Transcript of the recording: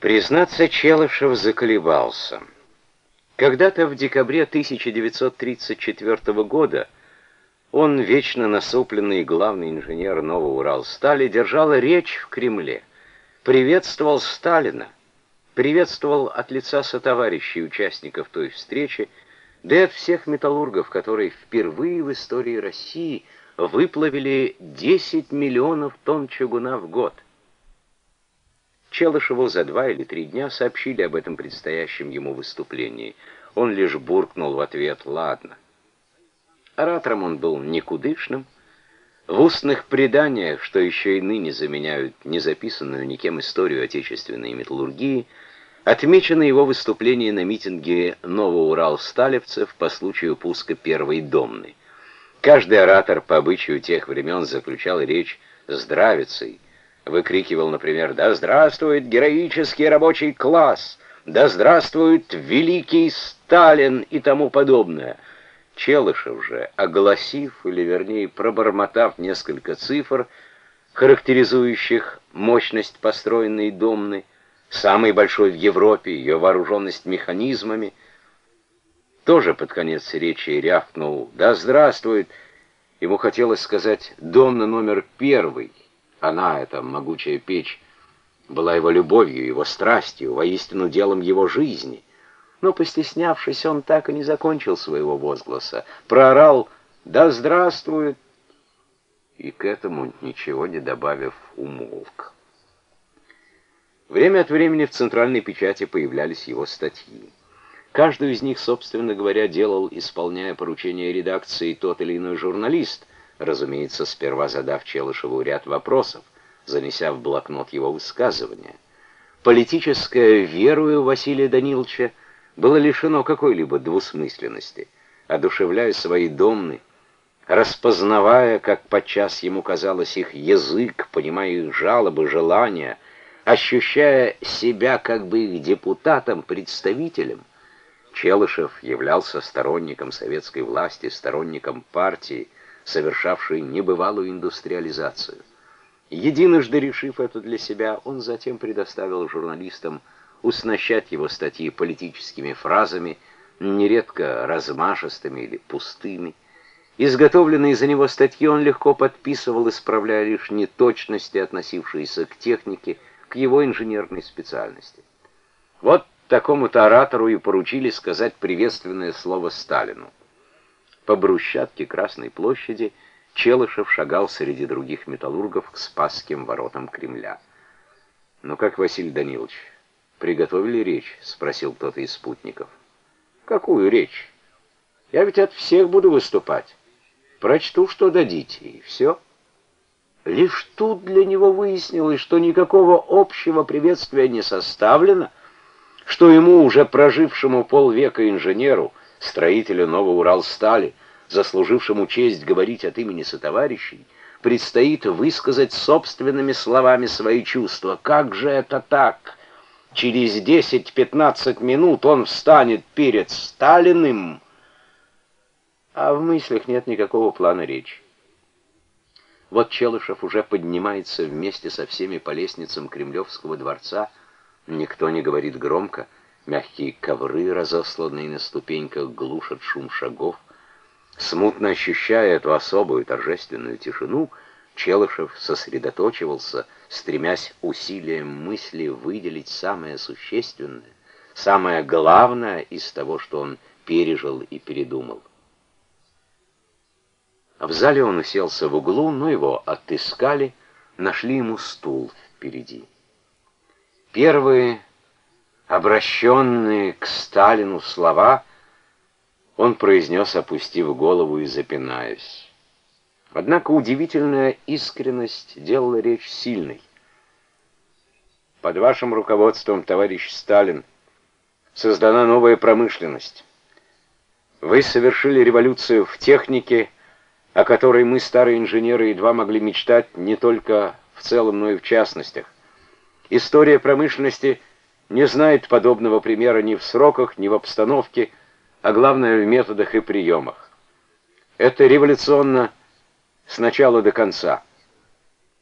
Признаться, Челышев заколебался. Когда-то в декабре 1934 года он, вечно насупленный главный инженер Новоуралстали, держал речь в Кремле, приветствовал Сталина, приветствовал от лица сотоварищей участников той встречи, да и от всех металлургов, которые впервые в истории России выплавили 10 миллионов тонн чугуна в год. Челышеву за два или три дня сообщили об этом предстоящем ему выступлении. Он лишь буркнул в ответ «Ладно». Оратором он был никудышным. В устных преданиях, что еще и ныне заменяют незаписанную никем историю отечественной металлургии, отмечено его выступление на митинге Новоурал-Сталевцев по случаю пуска первой домны. Каждый оратор по обычаю тех времен заключал речь здравицей, выкрикивал, например, «Да здравствует героический рабочий класс! Да здравствует великий Сталин!» и тому подобное. Челышев же, огласив, или вернее пробормотав несколько цифр, характеризующих мощность построенной домны, самой большой в Европе, ее вооруженность механизмами, тоже под конец речи рявкнул «Да здравствует!» Ему хотелось сказать «Домна номер первый», она, эта могучая печь, была его любовью, его страстью, воистину делом его жизни. Но, постеснявшись, он так и не закончил своего возгласа. Проорал «Да здравствует!» и к этому, ничего не добавив, умолк. Время от времени в центральной печати появлялись его статьи. Каждую из них, собственно говоря, делал, исполняя поручение редакции, тот или иной журналист — разумеется, сперва задав Челышеву ряд вопросов, занеся в блокнот его высказывания. Политическое верую Василия Даниловича было лишено какой-либо двусмысленности, одушевляя свои домны, распознавая, как подчас ему казалось их язык, понимая их жалобы, желания, ощущая себя как бы их депутатом, представителем, Челышев являлся сторонником советской власти, сторонником партии, совершавший небывалую индустриализацию. Единожды решив это для себя, он затем предоставил журналистам уснащать его статьи политическими фразами, нередко размашистыми или пустыми. Изготовленные за него статьи он легко подписывал, исправляя лишь неточности, относившиеся к технике, к его инженерной специальности. Вот такому-то оратору и поручили сказать приветственное слово Сталину. По брусчатке Красной площади Челышев шагал среди других металлургов к Спасским воротам Кремля. «Ну как, Василий Данилович, приготовили речь?» — спросил кто-то из спутников. «Какую речь? Я ведь от всех буду выступать. Прочту, что дадите, и все». Лишь тут для него выяснилось, что никакого общего приветствия не составлено, что ему, уже прожившему полвека инженеру, строителю Новоуралстали, заслужившему честь говорить от имени сотоварищей, предстоит высказать собственными словами свои чувства. Как же это так? Через 10-15 минут он встанет перед Сталиным, а в мыслях нет никакого плана речи. Вот Челышев уже поднимается вместе со всеми по лестницам Кремлевского дворца. Никто не говорит громко, Мягкие ковры, разосланные на ступеньках, глушат шум шагов. Смутно ощущая эту особую торжественную тишину, Челышев сосредоточивался, стремясь усилием мысли выделить самое существенное, самое главное из того, что он пережил и передумал. В зале он уселся в углу, но его отыскали, нашли ему стул впереди. Первые обращенные к Сталину слова он произнес, опустив голову и запинаясь. Однако удивительная искренность делала речь сильной. Под вашим руководством, товарищ Сталин, создана новая промышленность. Вы совершили революцию в технике, о которой мы, старые инженеры, едва могли мечтать не только в целом, но и в частностях. История промышленности — не знает подобного примера ни в сроках, ни в обстановке, а главное в методах и приемах. Это революционно с начала до конца –